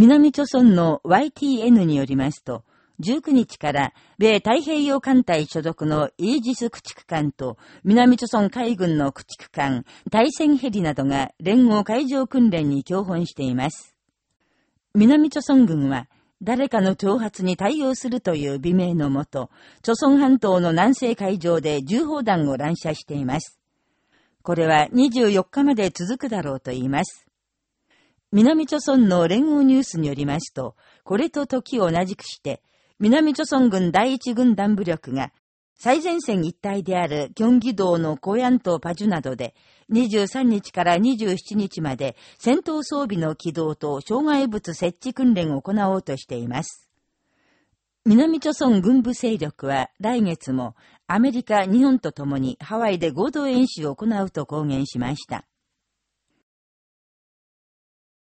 南朝村の YTN によりますと、19日から米太平洋艦隊所属のイージス駆逐艦と南朝村海軍の駆逐艦、対戦ヘリなどが連合海上訓練に共本しています。南朝村軍は誰かの挑発に対応するという美名のもと、朝村半島の南西海上で重砲弾を乱射しています。これは24日まで続くだろうと言います。南朝村の連合ニュースによりますと、これと時を同じくして、南朝村軍第一軍団部力が、最前線一帯である京畿道のコヤン島パジュなどで、23日から27日まで戦闘装備の起動と障害物設置訓練を行おうとしています。南朝村軍部勢力は来月もアメリカ、日本と共にハワイで合同演習を行うと公言しました。